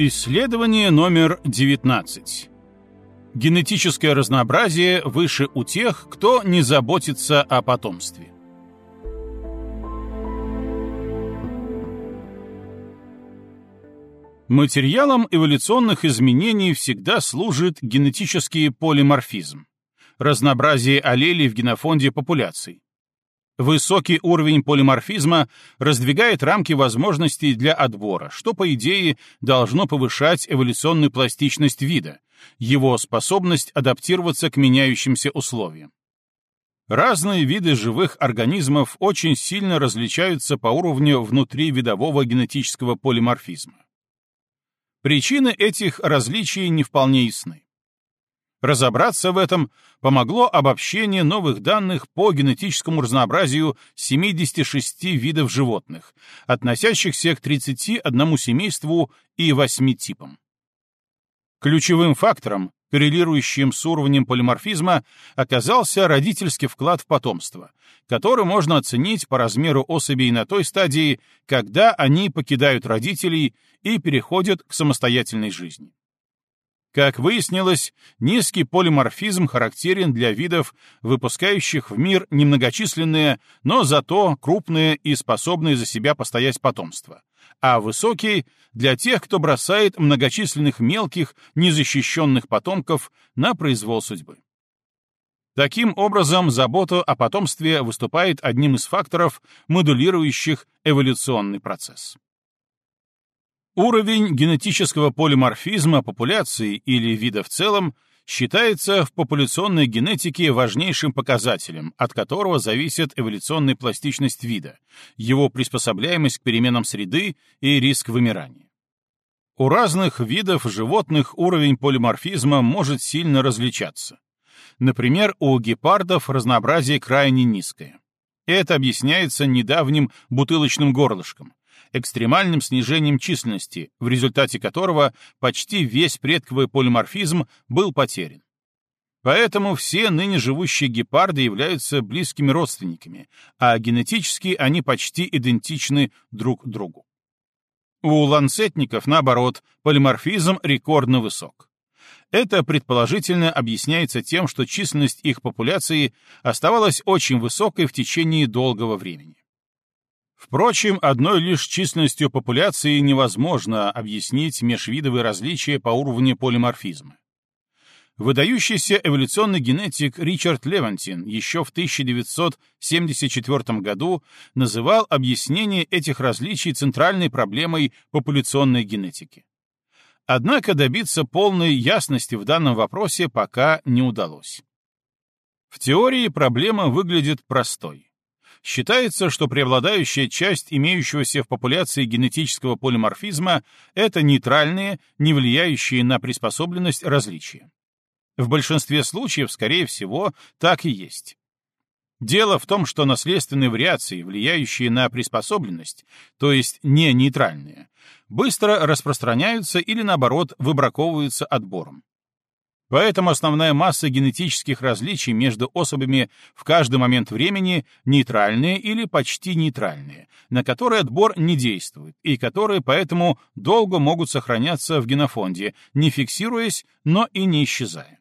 Исследование номер 19. Генетическое разнообразие выше у тех, кто не заботится о потомстве. Материалом эволюционных изменений всегда служит генетический полиморфизм, разнообразие аллелей в генофонде популяций. Высокий уровень полиморфизма раздвигает рамки возможностей для отбора, что, по идее, должно повышать эволюционную пластичность вида, его способность адаптироваться к меняющимся условиям. Разные виды живых организмов очень сильно различаются по уровню внутривидового генетического полиморфизма. Причины этих различий не вполне ясны. Разобраться в этом помогло обобщение новых данных по генетическому разнообразию 76 видов животных, относящихся к 31 семейству и 8 типам. Ключевым фактором, коррелирующим с уровнем полиморфизма, оказался родительский вклад в потомство, который можно оценить по размеру особей на той стадии, когда они покидают родителей и переходят к самостоятельной жизни. Как выяснилось, низкий полиморфизм характерен для видов, выпускающих в мир немногочисленные, но зато крупные и способные за себя постоять потомство, а высокий — для тех, кто бросает многочисленных мелких, незащищенных потомков на произвол судьбы. Таким образом, забота о потомстве выступает одним из факторов, модулирующих эволюционный процесс. Уровень генетического полиморфизма популяции или вида в целом считается в популяционной генетике важнейшим показателем, от которого зависит эволюционная пластичность вида, его приспособляемость к переменам среды и риск вымирания. У разных видов животных уровень полиморфизма может сильно различаться. Например, у гепардов разнообразие крайне низкое. Это объясняется недавним бутылочным горлышком, экстремальным снижением численности, в результате которого почти весь предковый полиморфизм был потерян. Поэтому все ныне живущие гепарды являются близкими родственниками, а генетически они почти идентичны друг другу. У ланцетников, наоборот, полиморфизм рекордно высок. Это предположительно объясняется тем, что численность их популяции оставалась очень высокой в течение долгого времени. Впрочем, одной лишь численностью популяции невозможно объяснить межвидовые различия по уровню полиморфизма. Выдающийся эволюционный генетик Ричард Левантин еще в 1974 году называл объяснение этих различий центральной проблемой популяционной генетики. Однако добиться полной ясности в данном вопросе пока не удалось. В теории проблема выглядит простой. Считается, что преобладающая часть имеющегося в популяции генетического полиморфизма — это нейтральные, не влияющие на приспособленность различия. В большинстве случаев, скорее всего, так и есть. Дело в том, что наследственные вариации, влияющие на приспособленность, то есть не нейтральные, быстро распространяются или, наоборот, выбраковываются отбором. Поэтому основная масса генетических различий между особями в каждый момент времени нейтральные или почти нейтральные, на которые отбор не действует и которые поэтому долго могут сохраняться в генофонде, не фиксируясь, но и не исчезая.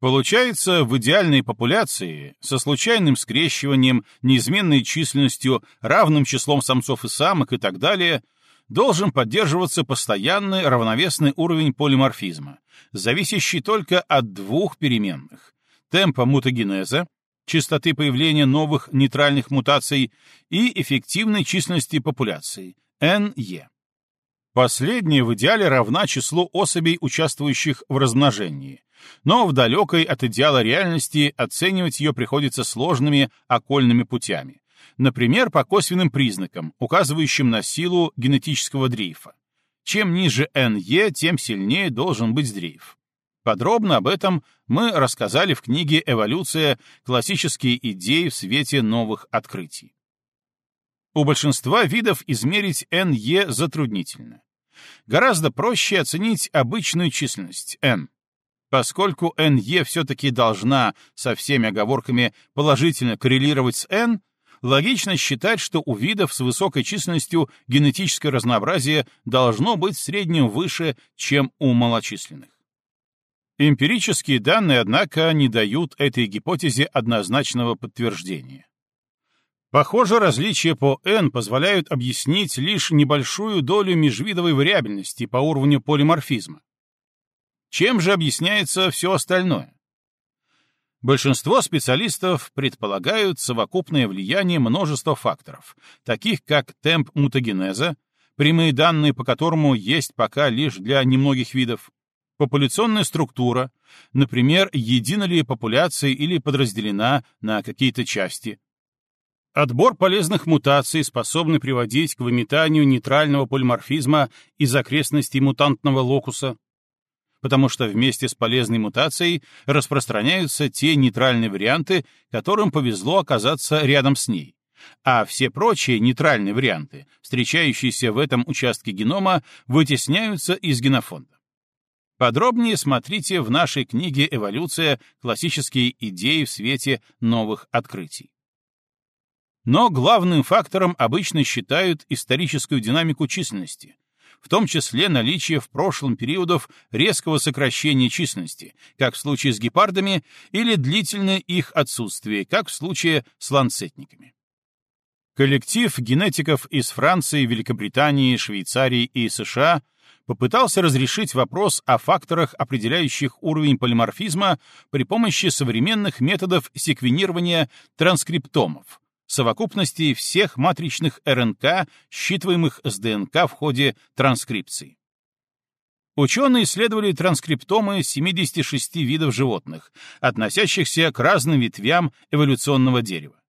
Получается, в идеальной популяции, со случайным скрещиванием, неизменной численностью, равным числом самцов и самок и так далее — должен поддерживаться постоянный равновесный уровень полиморфизма, зависящий только от двух переменных — темпа мутагенеза, частоты появления новых нейтральных мутаций и эффективной численности популяции — NE. Последняя в идеале равна числу особей, участвующих в размножении, но в далекой от идеала реальности оценивать ее приходится сложными окольными путями, например, по косвенным признакам, указывающим на силу генетического дрейфа. Чем ниже NE, тем сильнее должен быть дрейф. Подробно об этом мы рассказали в книге «Эволюция. Классические идеи в свете новых открытий». У большинства видов измерить NE затруднительно. Гораздо проще оценить обычную численность N. Поскольку NE все-таки должна, со всеми оговорками, положительно коррелировать с N, логично считать, что у видов с высокой численностью генетическое разнообразие должно быть в среднем выше, чем у малочисленных. Эмпирические данные, однако, не дают этой гипотезе однозначного подтверждения. Похоже, различия по N позволяют объяснить лишь небольшую долю межвидовой вариабельности по уровню полиморфизма. Чем же объясняется все остальное? Большинство специалистов предполагают совокупное влияние множества факторов, таких как темп мутагенеза, прямые данные по которому есть пока лишь для немногих видов, популяционная структура, например, едина ли популяция или подразделена на какие-то части, Отбор полезных мутаций способный приводить к выметанию нейтрального полиморфизма из окрестностей мутантного локуса, потому что вместе с полезной мутацией распространяются те нейтральные варианты, которым повезло оказаться рядом с ней, а все прочие нейтральные варианты, встречающиеся в этом участке генома, вытесняются из генофонда. Подробнее смотрите в нашей книге «Эволюция. Классические идеи в свете новых открытий». Но главным фактором обычно считают историческую динамику численности, в том числе наличие в прошлом периодов резкого сокращения численности, как в случае с гепардами, или длительное их отсутствие, как в случае с ланцетниками. Коллектив генетиков из Франции, Великобритании, Швейцарии и США попытался разрешить вопрос о факторах, определяющих уровень полиморфизма при помощи современных методов секвенирования транскриптомов, совокупности всех матричных РНК, считываемых с ДНК в ходе транскрипции. Ученые исследовали транскриптомы 76 видов животных, относящихся к разным ветвям эволюционного дерева.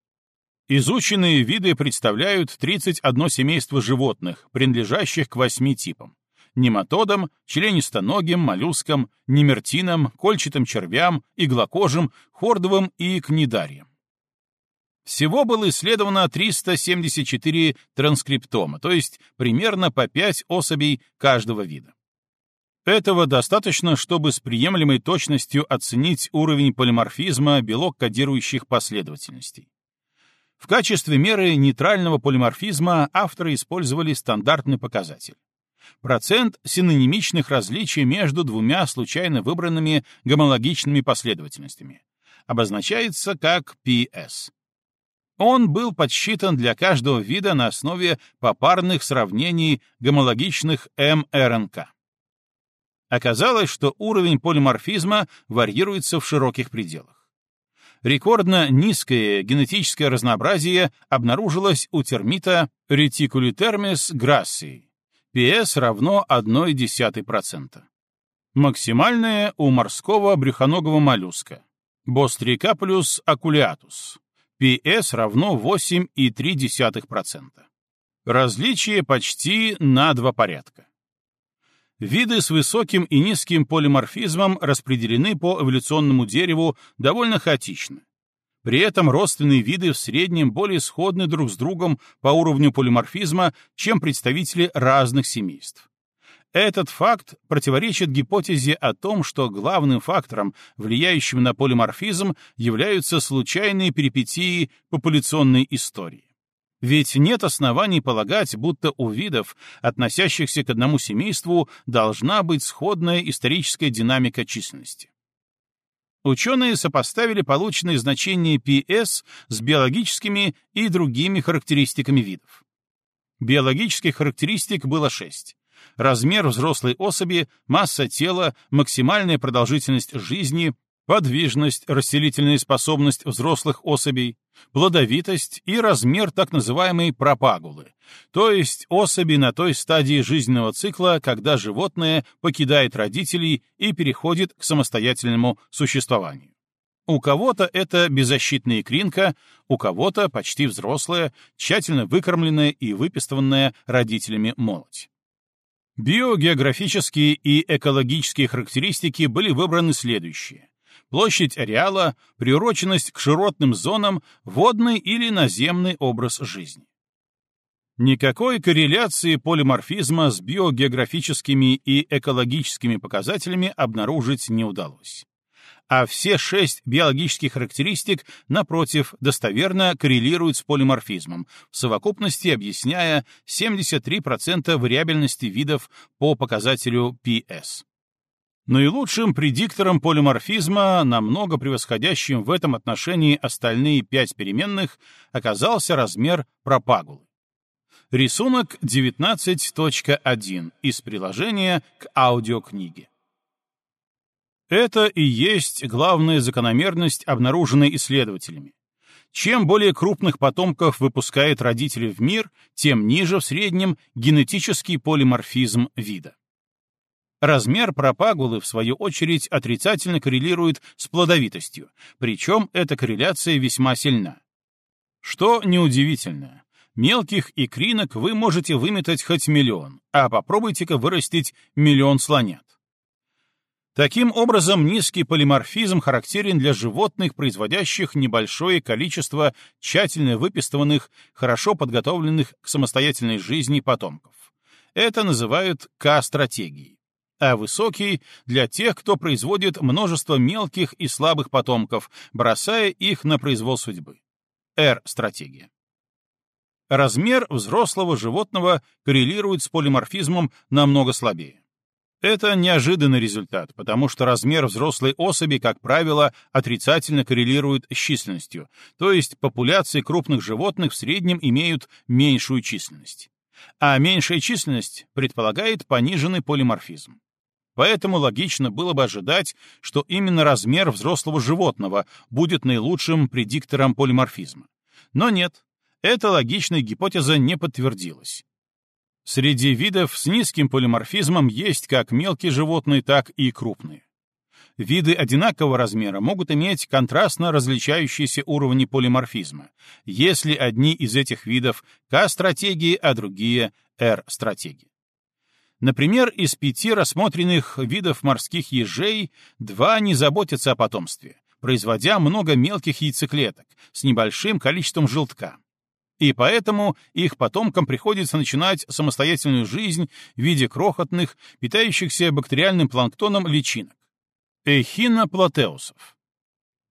Изученные виды представляют 31 семейство животных, принадлежащих к восьми типам нематодам, членистоногим, моллюскам, немертинам, кольчатым червям, иглокожим, хордовым и книдариям. Всего было исследовано 374 транскриптома, то есть примерно по 5 особей каждого вида. Этого достаточно, чтобы с приемлемой точностью оценить уровень полиморфизма белок-кодирующих последовательностей. В качестве меры нейтрального полиморфизма авторы использовали стандартный показатель. Процент синонимичных различий между двумя случайно выбранными гомологичными последовательностями обозначается как PS. Он был подсчитан для каждого вида на основе попарных сравнений гомологичных МРНК. Оказалось, что уровень полиморфизма варьируется в широких пределах. Рекордно низкое генетическое разнообразие обнаружилось у термита Reticuliтермис grassii, PS равно 0,1%. Максимальное у морского брюхоногого моллюска Bostricapulus aculeatus, PS равно 8,3%. Различие почти на два порядка. Виды с высоким и низким полиморфизмом распределены по эволюционному дереву довольно хаотично. При этом родственные виды в среднем более сходны друг с другом по уровню полиморфизма, чем представители разных семейств. Этот факт противоречит гипотезе о том, что главным фактором, влияющим на полиморфизм, являются случайные перипетии популяционной истории. Ведь нет оснований полагать, будто у видов, относящихся к одному семейству, должна быть сходная историческая динамика численности. Ученые сопоставили полученные значения PS с биологическими и другими характеристиками видов. Биологических характеристик было шесть размер взрослой особи, масса тела, максимальная продолжительность жизни, подвижность, расселительная способность взрослых особей, плодовитость и размер так называемой пропагулы, то есть особи на той стадии жизненного цикла, когда животное покидает родителей и переходит к самостоятельному существованию. У кого-то это беззащитная икринка, у кого-то почти взрослая, тщательно выкормленная и выпистыванная родителями молоть. Биогеографические и экологические характеристики были выбраны следующие. Площадь ареала, приуроченность к широтным зонам, водный или наземный образ жизни. Никакой корреляции полиморфизма с биогеографическими и экологическими показателями обнаружить не удалось. А все шесть биологических характеристик, напротив, достоверно коррелируют с полиморфизмом, в совокупности объясняя 73% вариабельности видов по показателю PS. Наилучшим предиктором полиморфизма, намного превосходящим в этом отношении остальные пять переменных, оказался размер пропагулы. Рисунок 19.1 из приложения к аудиокниге. Это и есть главная закономерность, обнаруженная исследователями. Чем более крупных потомков выпускает родители в мир, тем ниже в среднем генетический полиморфизм вида. Размер пропагулы, в свою очередь, отрицательно коррелирует с плодовитостью, причем эта корреляция весьма сильна. Что неудивительно, мелких икринок вы можете выметать хоть миллион, а попробуйте-ка вырастить миллион слонят. Таким образом, низкий полиморфизм характерен для животных, производящих небольшое количество тщательно выпистыванных, хорошо подготовленных к самостоятельной жизни потомков. Это называют К-стратегией. А высокий — для тех, кто производит множество мелких и слабых потомков, бросая их на произвол судьбы. Р-стратегия. Размер взрослого животного коррелирует с полиморфизмом намного слабее. Это неожиданный результат, потому что размер взрослой особи, как правило, отрицательно коррелирует с численностью, то есть популяции крупных животных в среднем имеют меньшую численность. А меньшая численность предполагает пониженный полиморфизм. Поэтому логично было бы ожидать, что именно размер взрослого животного будет наилучшим предиктором полиморфизма. Но нет, эта логичная гипотеза не подтвердилась. Среди видов с низким полиморфизмом есть как мелкие животные, так и крупные. Виды одинакового размера могут иметь контрастно различающиеся уровни полиморфизма, если одни из этих видов К-стратегии, а другие R-стратегии. Например, из пяти рассмотренных видов морских ежей два не заботятся о потомстве, производя много мелких яйцеклеток с небольшим количеством желтка и поэтому их потомкам приходится начинать самостоятельную жизнь в виде крохотных, питающихся бактериальным планктоном личинок — эхиноплатеусов.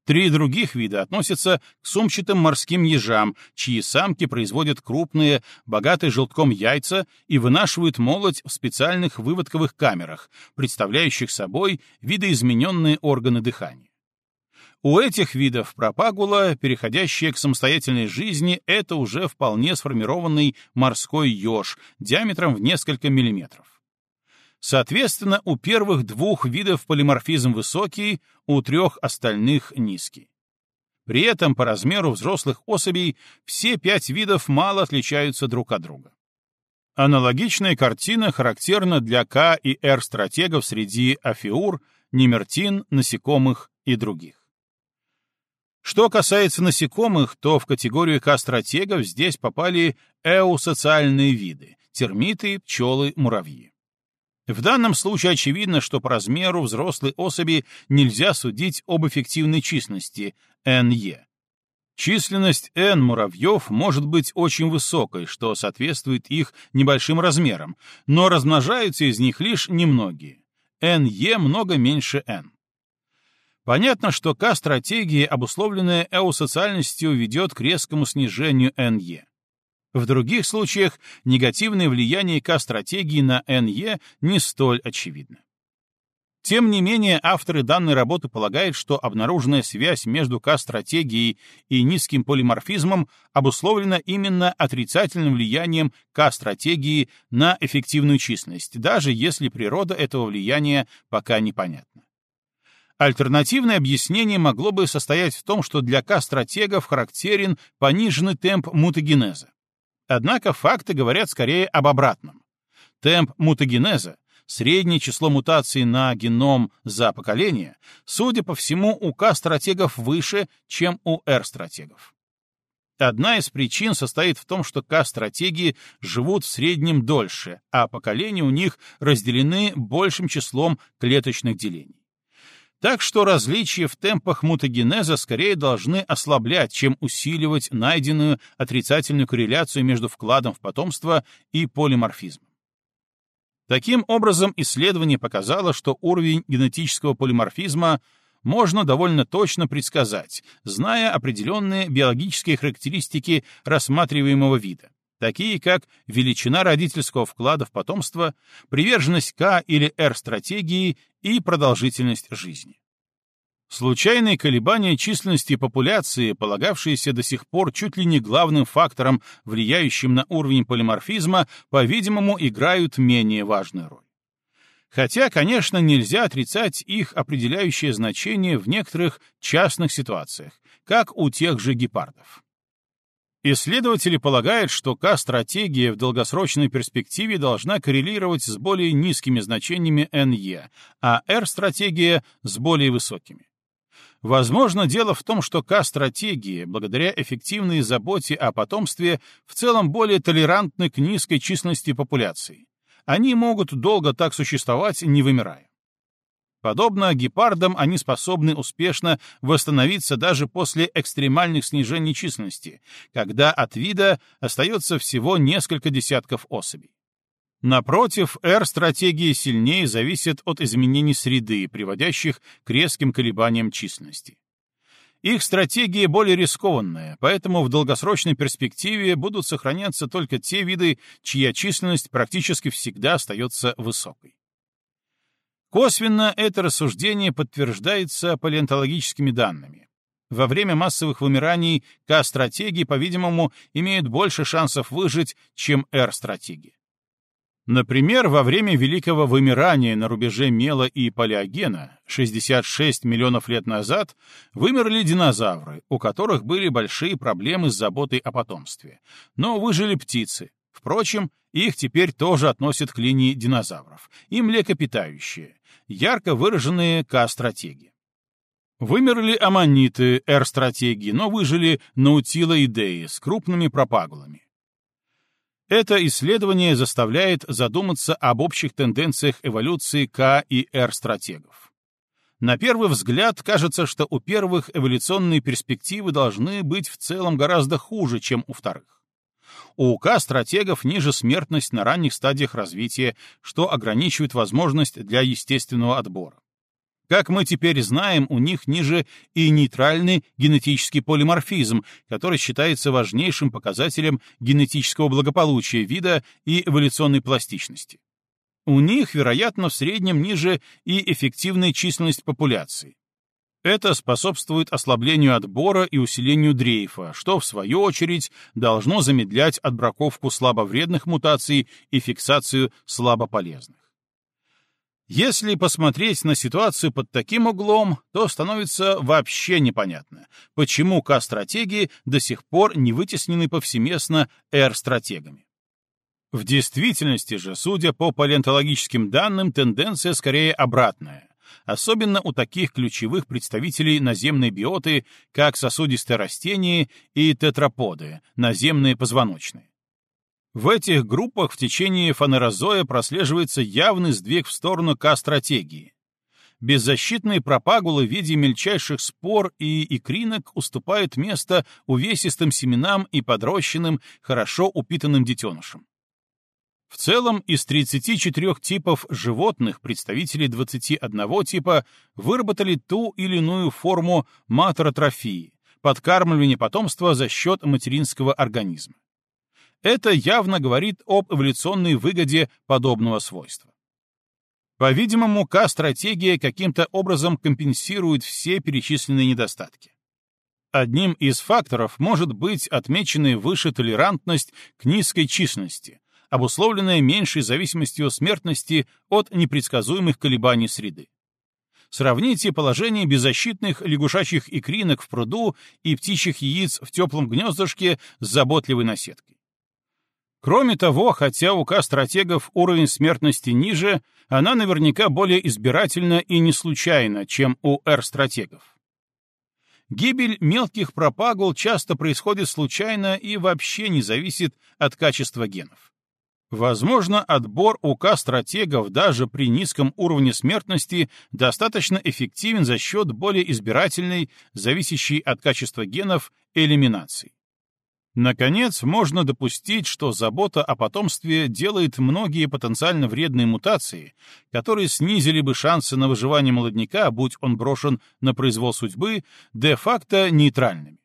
Три других вида относятся к сумчатым морским ежам, чьи самки производят крупные, богатые желтком яйца и вынашивают молоть в специальных выводковых камерах, представляющих собой видоизмененные органы дыхания. У этих видов пропагула, переходящая к самостоятельной жизни, это уже вполне сформированный морской еж диаметром в несколько миллиметров. Соответственно, у первых двух видов полиморфизм высокий, у трех остальных низкий. При этом по размеру взрослых особей все пять видов мало отличаются друг от друга. Аналогичная картина характерна для К и Р стратегов среди афиур, немертин, насекомых и других. Что касается насекомых, то в категорию К-стратегов здесь попали эусоциальные виды — термиты, пчелы, муравьи. В данном случае очевидно, что по размеру взрослой особи нельзя судить об эффективной численности — НЕ. Численность N муравьев может быть очень высокой, что соответствует их небольшим размерам, но размножаются из них лишь немногие. NE много меньше N. Понятно, что К-стратегия, обусловленная эусоциальностью, ведет к резкому снижению НЕ. В других случаях негативное влияние К-стратегии на НЕ не столь очевидно. Тем не менее, авторы данной работы полагают, что обнаруженная связь между К-стратегией и низким полиморфизмом обусловлена именно отрицательным влиянием К-стратегии на эффективную численность, даже если природа этого влияния пока непонятна. Альтернативное объяснение могло бы состоять в том, что для К-стратегов характерен пониженный темп мутагенеза. Однако факты говорят скорее об обратном. Темп мутагенеза, среднее число мутаций на геном за поколение, судя по всему, у К-стратегов выше, чем у Р-стратегов. Одна из причин состоит в том, что К-стратегии живут в среднем дольше, а поколения у них разделены большим числом клеточных делений. Так что различия в темпах мутагенеза скорее должны ослаблять, чем усиливать найденную отрицательную корреляцию между вкладом в потомство и полиморфизмом. Таким образом, исследование показало, что уровень генетического полиморфизма можно довольно точно предсказать, зная определенные биологические характеристики рассматриваемого вида, такие как величина родительского вклада в потомство, приверженность К или Р стратегии и продолжительность жизни. Случайные колебания численности популяции, полагавшиеся до сих пор чуть ли не главным фактором, влияющим на уровень полиморфизма, по-видимому, играют менее важную роль. Хотя, конечно, нельзя отрицать их определяющее значение в некоторых частных ситуациях, как у тех же гепардов. Исследователи полагают, что К-стратегия в долгосрочной перспективе должна коррелировать с более низкими значениями НЕ, а R-стратегия — с более высокими. Возможно, дело в том, что К-стратегии, благодаря эффективной заботе о потомстве, в целом более толерантны к низкой численности популяции. Они могут долго так существовать, не вымирая. Подобно гепардам, они способны успешно восстановиться даже после экстремальных снижений численности, когда от вида остается всего несколько десятков особей. Напротив, R-стратегии сильнее зависят от изменений среды, приводящих к резким колебаниям численности. Их стратегия более рискованная, поэтому в долгосрочной перспективе будут сохраняться только те виды, чья численность практически всегда остается высокой. Косвенно это рассуждение подтверждается палеонтологическими данными. Во время массовых вымираний К-стратегии, по-видимому, имеют больше шансов выжить, чем R-стратегии. Например, во время Великого вымирания на рубеже Мела и Палеогена 66 миллионов лет назад вымерли динозавры, у которых были большие проблемы с заботой о потомстве. Но выжили птицы. Впрочем, их теперь тоже относят к линии динозавров. И млекопитающие, ярко выраженные К-стратегии. Вымерли аммониты R-стратегии, но выжили наутилоидеи с крупными пропагулами. Это исследование заставляет задуматься об общих тенденциях эволюции К и Р стратегов. На первый взгляд кажется, что у первых эволюционные перспективы должны быть в целом гораздо хуже, чем у вторых. У К-стратегов ниже смертность на ранних стадиях развития, что ограничивает возможность для естественного отбора. Как мы теперь знаем, у них ниже и нейтральный генетический полиморфизм, который считается важнейшим показателем генетического благополучия вида и эволюционной пластичности. У них, вероятно, в среднем ниже и эффективная численность популяции. Это способствует ослаблению отбора и усилению дрейфа, что, в свою очередь, должно замедлять отбраковку слабовредных мутаций и фиксацию слабополезных. Если посмотреть на ситуацию под таким углом, то становится вообще непонятно, почему К-стратегии до сих пор не вытеснены повсеместно R-стратегами. В действительности же, судя по палеонтологическим данным, тенденция скорее обратная, особенно у таких ключевых представителей наземной биоты, как сосудистые растения и тетраподы, наземные позвоночные. В этих группах в течение фанерозоя прослеживается явный сдвиг в сторону К-стратегии. Беззащитные пропагулы в виде мельчайших спор и икринок уступают место увесистым семенам и подрощенным, хорошо упитанным детенышам. В целом, из 34 типов животных представители 21 типа выработали ту или иную форму матеротрофии, подкармливания потомства за счет материнского организма. Это явно говорит об эволюционной выгоде подобного свойства. По-видимому, К-стратегия каким-то образом компенсирует все перечисленные недостатки. Одним из факторов может быть отмеченная выше толерантность к низкой численности, обусловленная меньшей зависимостью смертности от непредсказуемых колебаний среды. Сравните положение беззащитных лягушачьих икринок в пруду и птичьих яиц в теплом гнездышке с заботливой наседкой. Кроме того, хотя у К-стратегов уровень смертности ниже, она наверняка более избирательна и не случайна, чем у Р-стратегов. Гибель мелких пропагул часто происходит случайно и вообще не зависит от качества генов. Возможно, отбор у К-стратегов даже при низком уровне смертности достаточно эффективен за счет более избирательной, зависящей от качества генов, элиминации. Наконец, можно допустить, что забота о потомстве делает многие потенциально вредные мутации, которые снизили бы шансы на выживание молодняка, будь он брошен на произвол судьбы, де-факто нейтральными.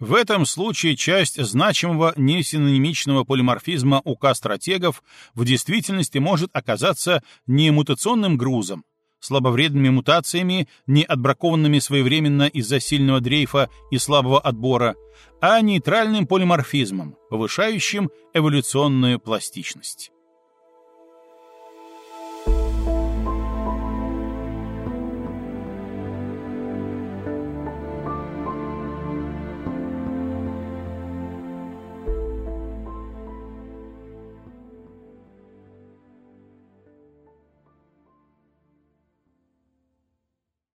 В этом случае часть значимого несинонимичного полиморфизма у К-стратегов в действительности может оказаться не мутационным грузом, слабовредными мутациями, не отбракованными своевременно из-за сильного дрейфа и слабого отбора, а нейтральным полиморфизмом, повышающим эволюционную пластичность.